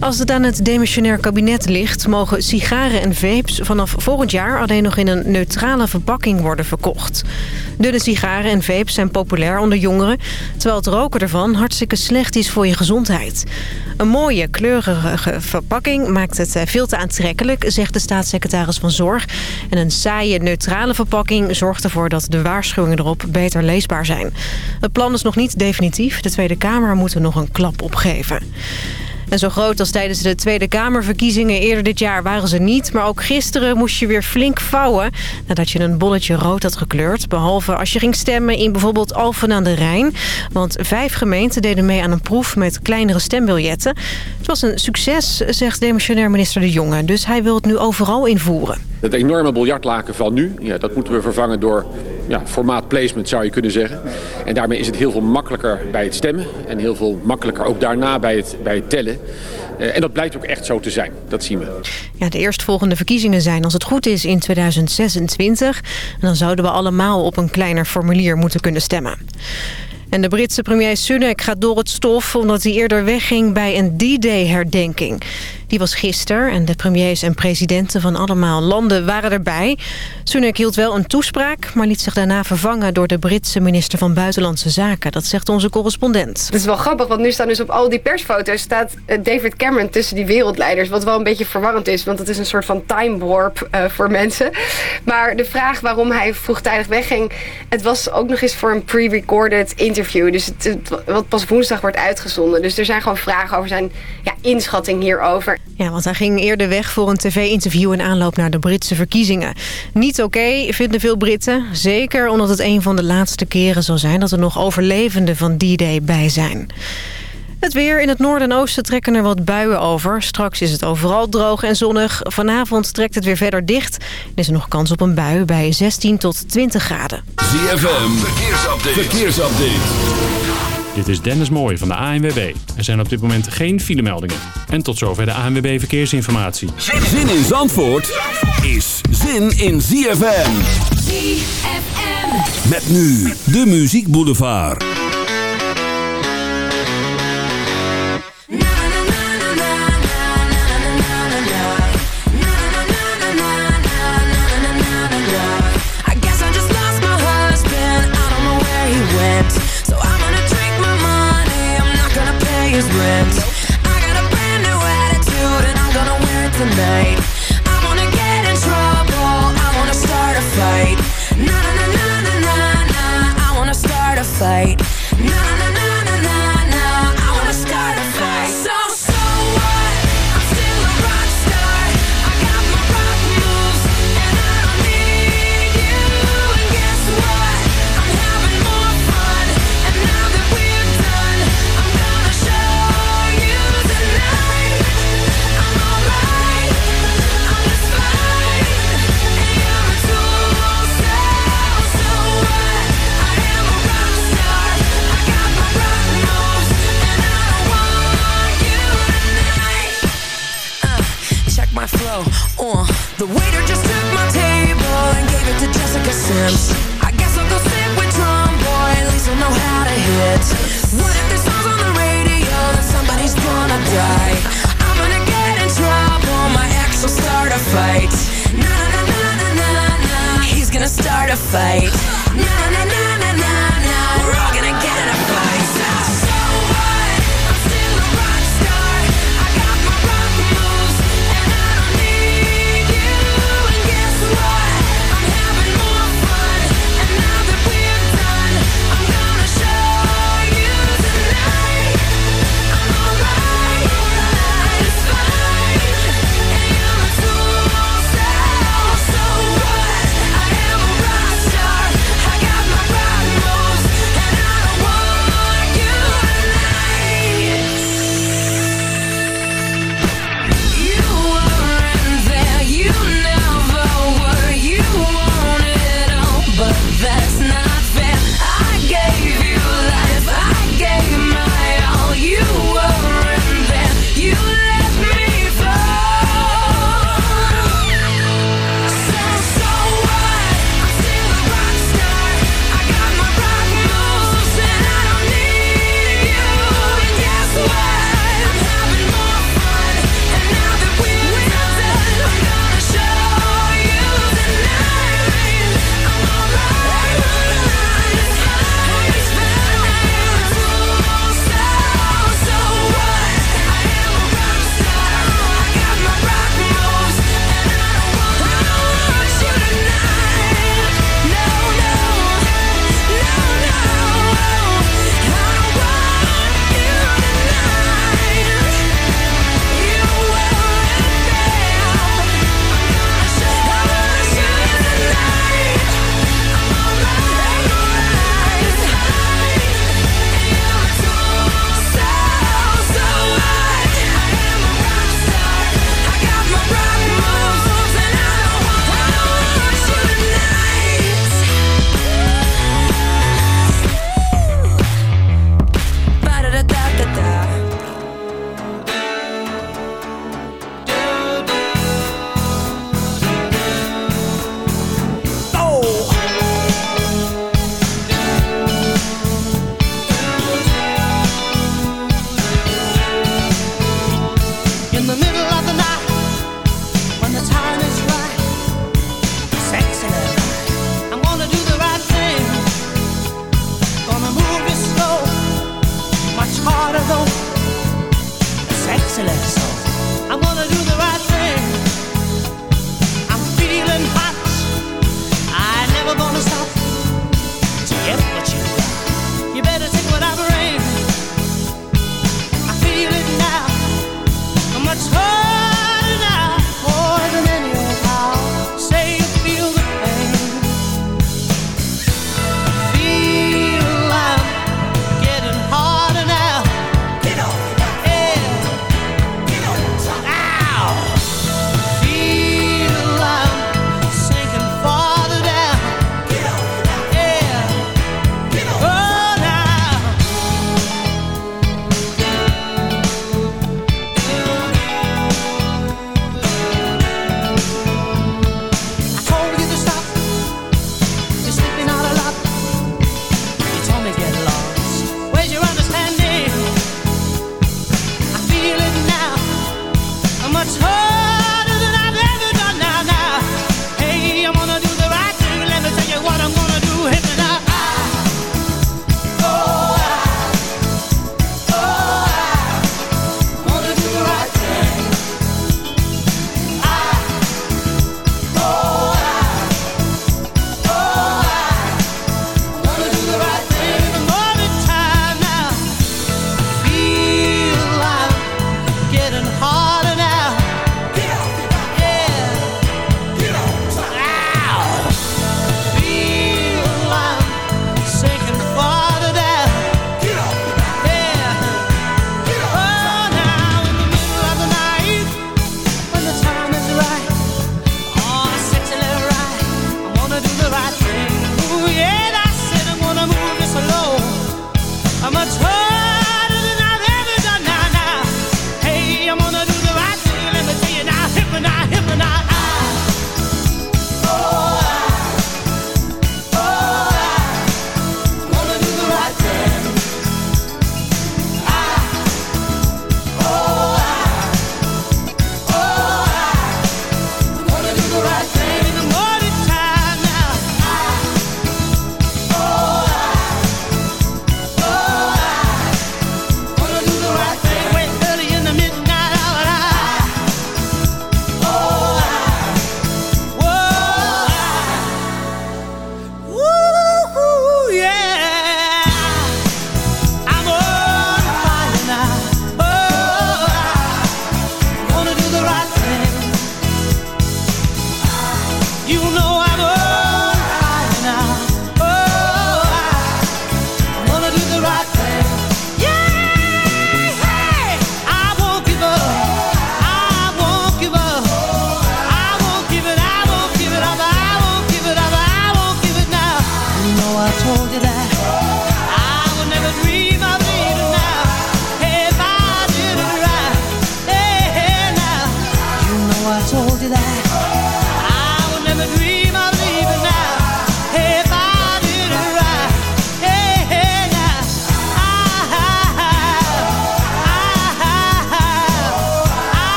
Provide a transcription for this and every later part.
Als het aan het demissionair kabinet ligt... mogen sigaren en vapes vanaf volgend jaar alleen nog in een neutrale verpakking worden verkocht. Dunne sigaren en vapes zijn populair onder jongeren... terwijl het roken ervan hartstikke slecht is voor je gezondheid. Een mooie, kleurige verpakking maakt het eh, veel te aantrekkelijk... zegt de staatssecretaris van Zorg. En een saaie, neutrale verpakking zorgt ervoor dat de waarschuwingen erop beter leesbaar zijn. Het plan is nog niet definitief. De Tweede Kamer moet er nog een klap op geven. En zo groot als tijdens de Tweede Kamerverkiezingen eerder dit jaar waren ze niet. Maar ook gisteren moest je weer flink vouwen nadat je een bolletje rood had gekleurd. Behalve als je ging stemmen in bijvoorbeeld Alphen aan de Rijn. Want vijf gemeenten deden mee aan een proef met kleinere stembiljetten. Het was een succes, zegt demissionair minister De Jonge. Dus hij wil het nu overal invoeren. Het enorme biljartlaken van nu, ja, dat moeten we vervangen door ja, formaat placement zou je kunnen zeggen. En daarmee is het heel veel makkelijker bij het stemmen. En heel veel makkelijker ook daarna bij het, bij het tellen. Uh, en dat blijkt ook echt zo te zijn. Dat zien we. Ja, de eerstvolgende verkiezingen zijn als het goed is in 2026. En dan zouden we allemaal op een kleiner formulier moeten kunnen stemmen. En de Britse premier Sunak gaat door het stof omdat hij eerder wegging bij een D-Day-herdenking. Die was gisteren en de premiers en presidenten van allemaal landen waren erbij. Sunak hield wel een toespraak, maar liet zich daarna vervangen door de Britse minister van Buitenlandse Zaken. Dat zegt onze correspondent. Het is wel grappig, want nu staan dus op al die persfoto's staat eh, David Cameron tussen die wereldleiders. Wat wel een beetje verwarrend is, want het is een soort van time warp uh, voor mensen. Maar de vraag waarom hij vroegtijdig wegging, het was ook nog eens voor een pre-recorded interview. Dus het, wat pas woensdag wordt uitgezonden. Dus er zijn gewoon vragen over zijn ja, inschatting hierover. Ja, want hij ging eerder weg voor een tv-interview in aanloop naar de Britse verkiezingen. Niet oké, vinden veel Britten. Zeker omdat het een van de laatste keren zal zijn dat er nog overlevenden van D-Day bij zijn. Het weer in het noorden en oosten trekken er wat buien over. Straks is het overal droog en zonnig. Vanavond trekt het weer verder dicht. Er is er nog kans op een bui bij 16 tot 20 graden. ZFM, verkeersupdate. verkeersupdate. Dit is Dennis Mooij van de ANWB. Er zijn op dit moment geen filemeldingen. En tot zover de ANWB Verkeersinformatie. Zin in Zandvoort is zin in ZFM. ZFM. Met nu de Muziek Boulevard. Rent I got a brand new attitude and I'm gonna wear it tonight. I wanna get in trouble, I wanna start a fight. Na na na na na na I wanna start a fight. Na I guess I'll go sit with Tom Boy, at least I know how to hit. What if this song's on the radio? Then somebody's gonna die. I'm gonna get in trouble. My ex will start a fight. Na na na na na na. He's gonna start a fight.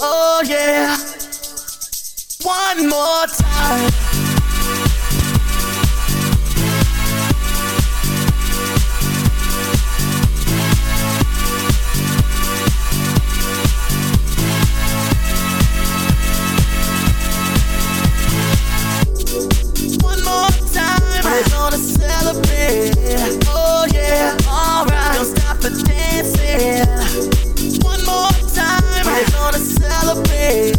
Oh yeah. One more time. Celebrate.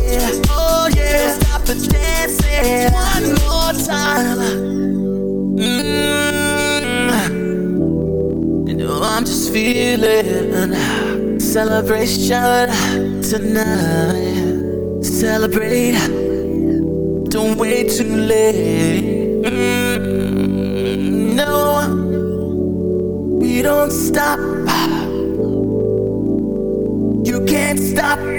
Oh yeah, stop the dancing. One more time. Mm. You I'm just feeling celebration tonight. Celebrate. Don't wait too late. Mm, no, we don't stop. You can't stop.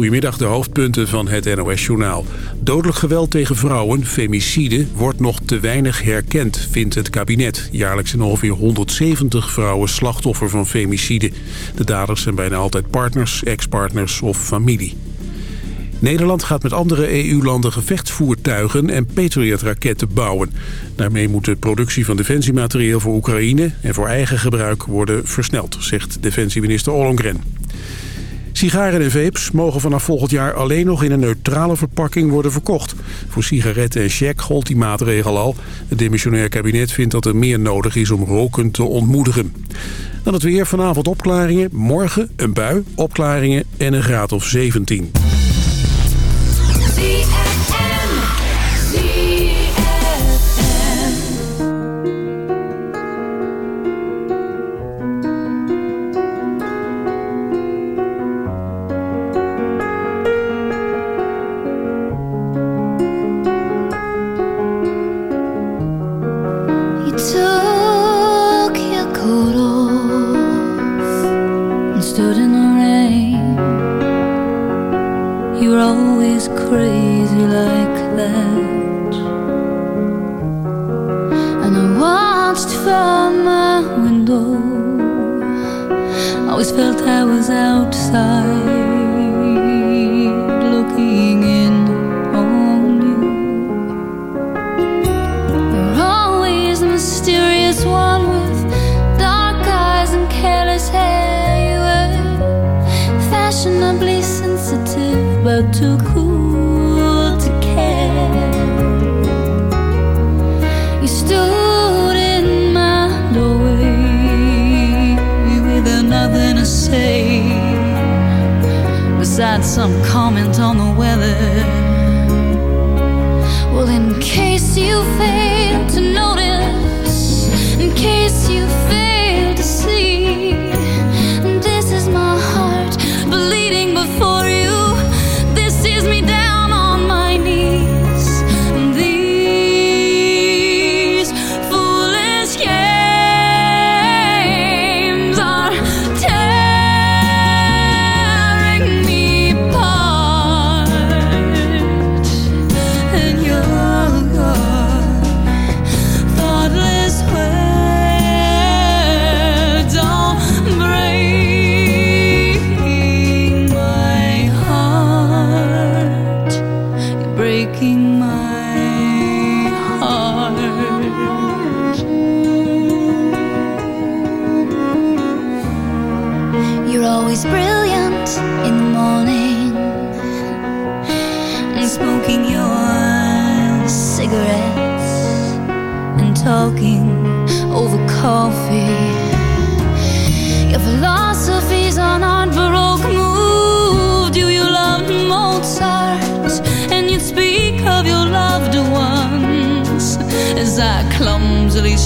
Goedemiddag, de hoofdpunten van het NOS-journaal. Dodelijk geweld tegen vrouwen, femicide, wordt nog te weinig herkend, vindt het kabinet. Jaarlijks zijn ongeveer 170 vrouwen slachtoffer van femicide. De daders zijn bijna altijd partners, ex-partners of familie. Nederland gaat met andere EU-landen gevechtsvoertuigen en Patriot-raketten bouwen. Daarmee moet de productie van defensiematerieel voor Oekraïne en voor eigen gebruik worden versneld, zegt defensieminister Ollongren. Sigaren en vapes mogen vanaf volgend jaar alleen nog in een neutrale verpakking worden verkocht. Voor sigaretten en check gold die maatregel al. Het demissionair kabinet vindt dat er meer nodig is om roken te ontmoedigen. Dan het weer, vanavond opklaringen, morgen een bui, opklaringen en een graad of 17. Window. Always felt I was outside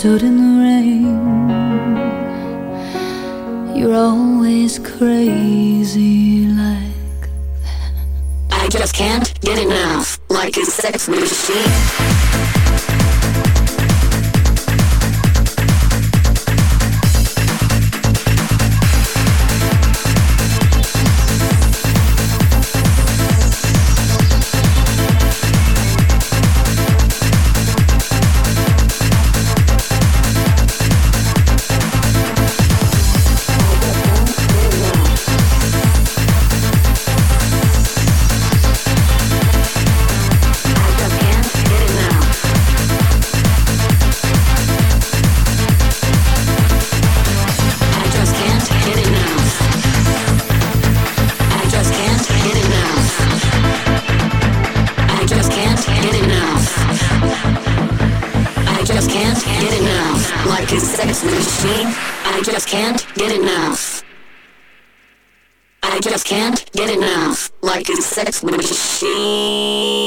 stood in the rain. You're always crazy like that. I just can't get enough. Like a sex machine. Sex like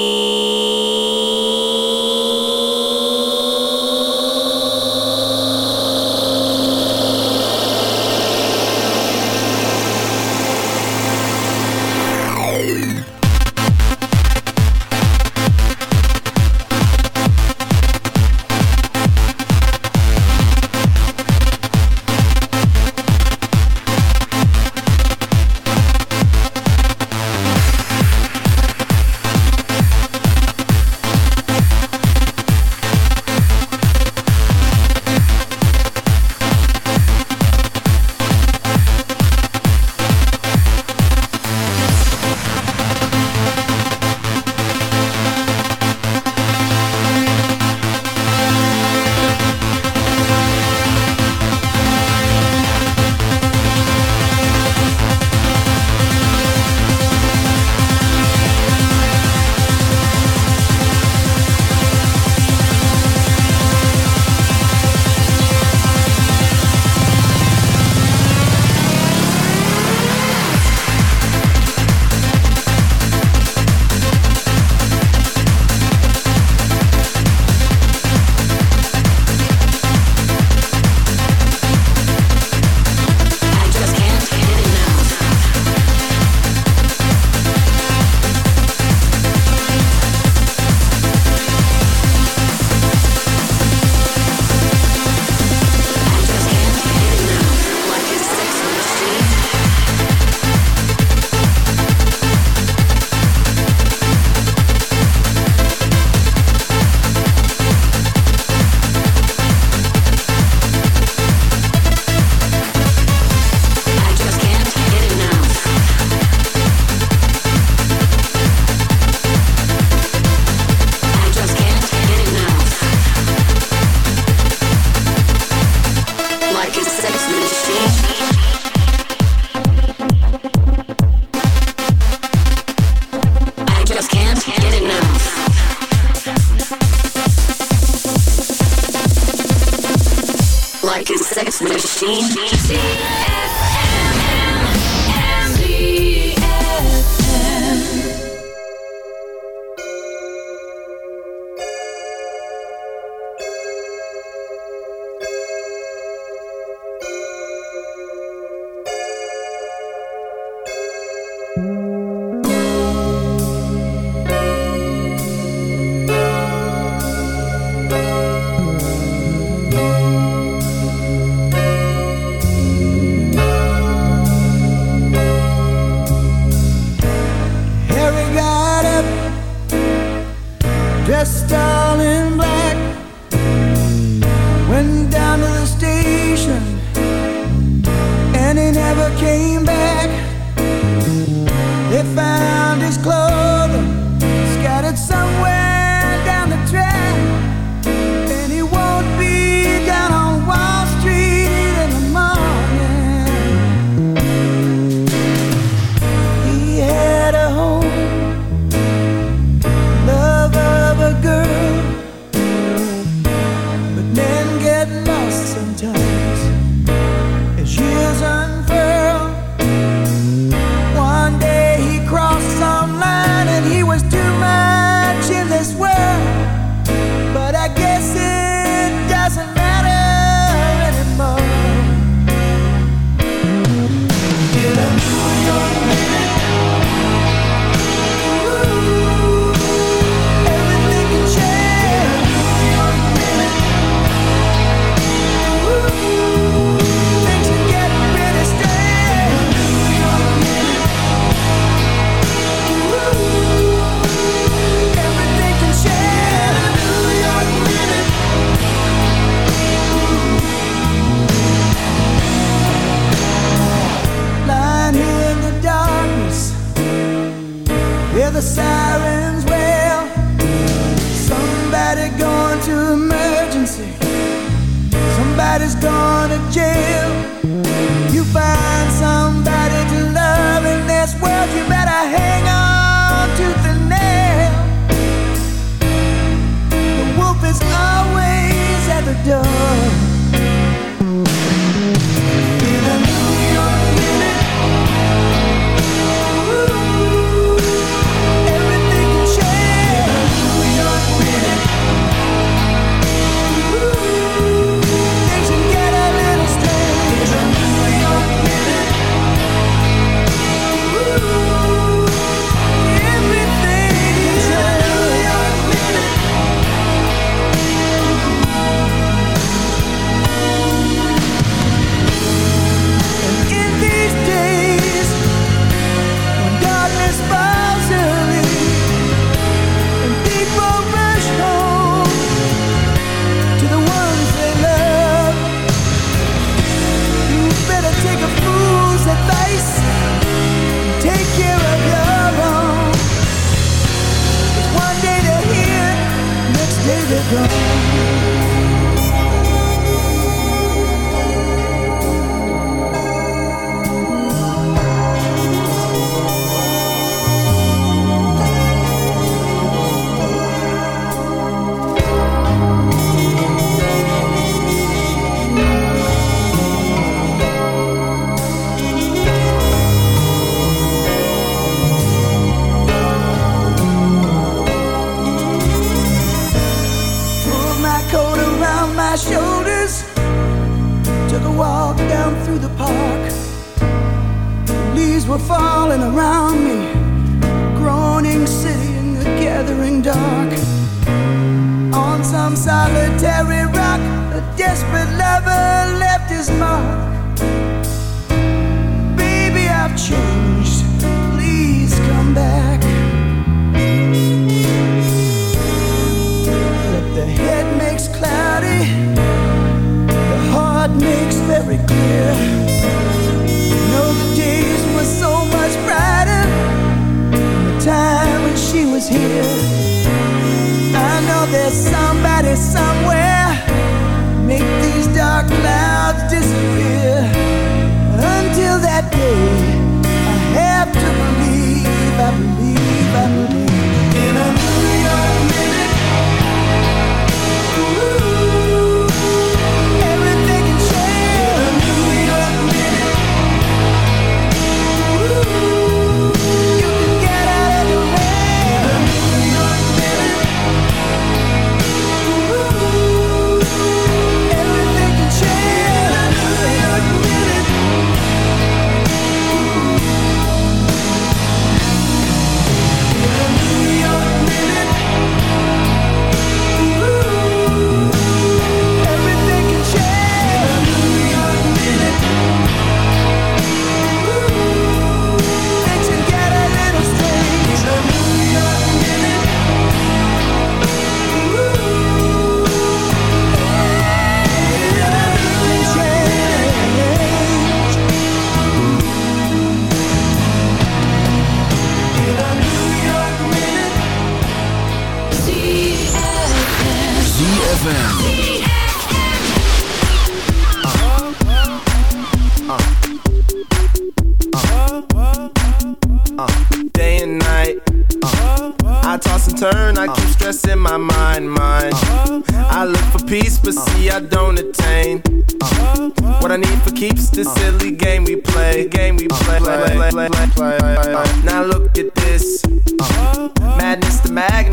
was here.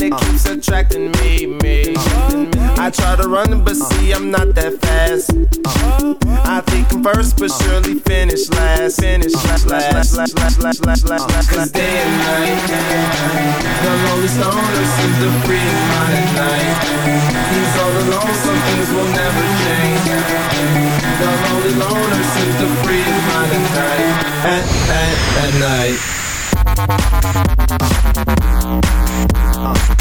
The magnet uh. keeps attracting me, me. Uh. I try to run, but uh. see I'm not that fast. I think I'm first, but surely finish last. Finish last, last, last, last, last, last, last, last. Cause day and night, the lonely stoner seems to free his mind at night. He's all alone, some things will never change. The lonely loner seems to free his mind at night. At, at, at night. At,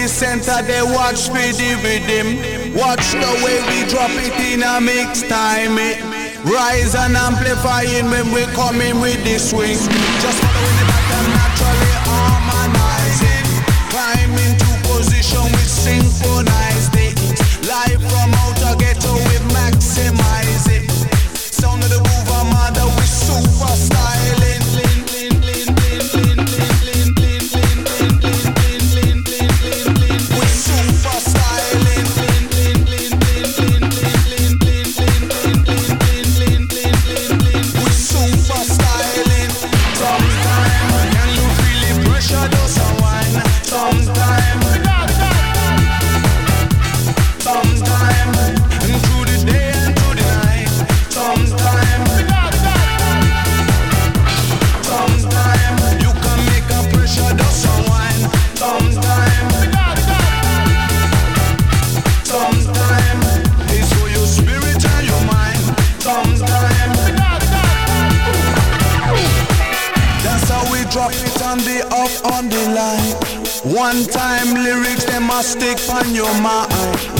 the center, they watch me the rhythm. Watch the way we drop it in a mix time. It rise and amplifying when we come in with the swing. Just following the pattern naturally harmonizing. Climb into position we synchronize it. Live from outer ghetto, we maximize it. on the line. One time lyrics, they must stick on your mind.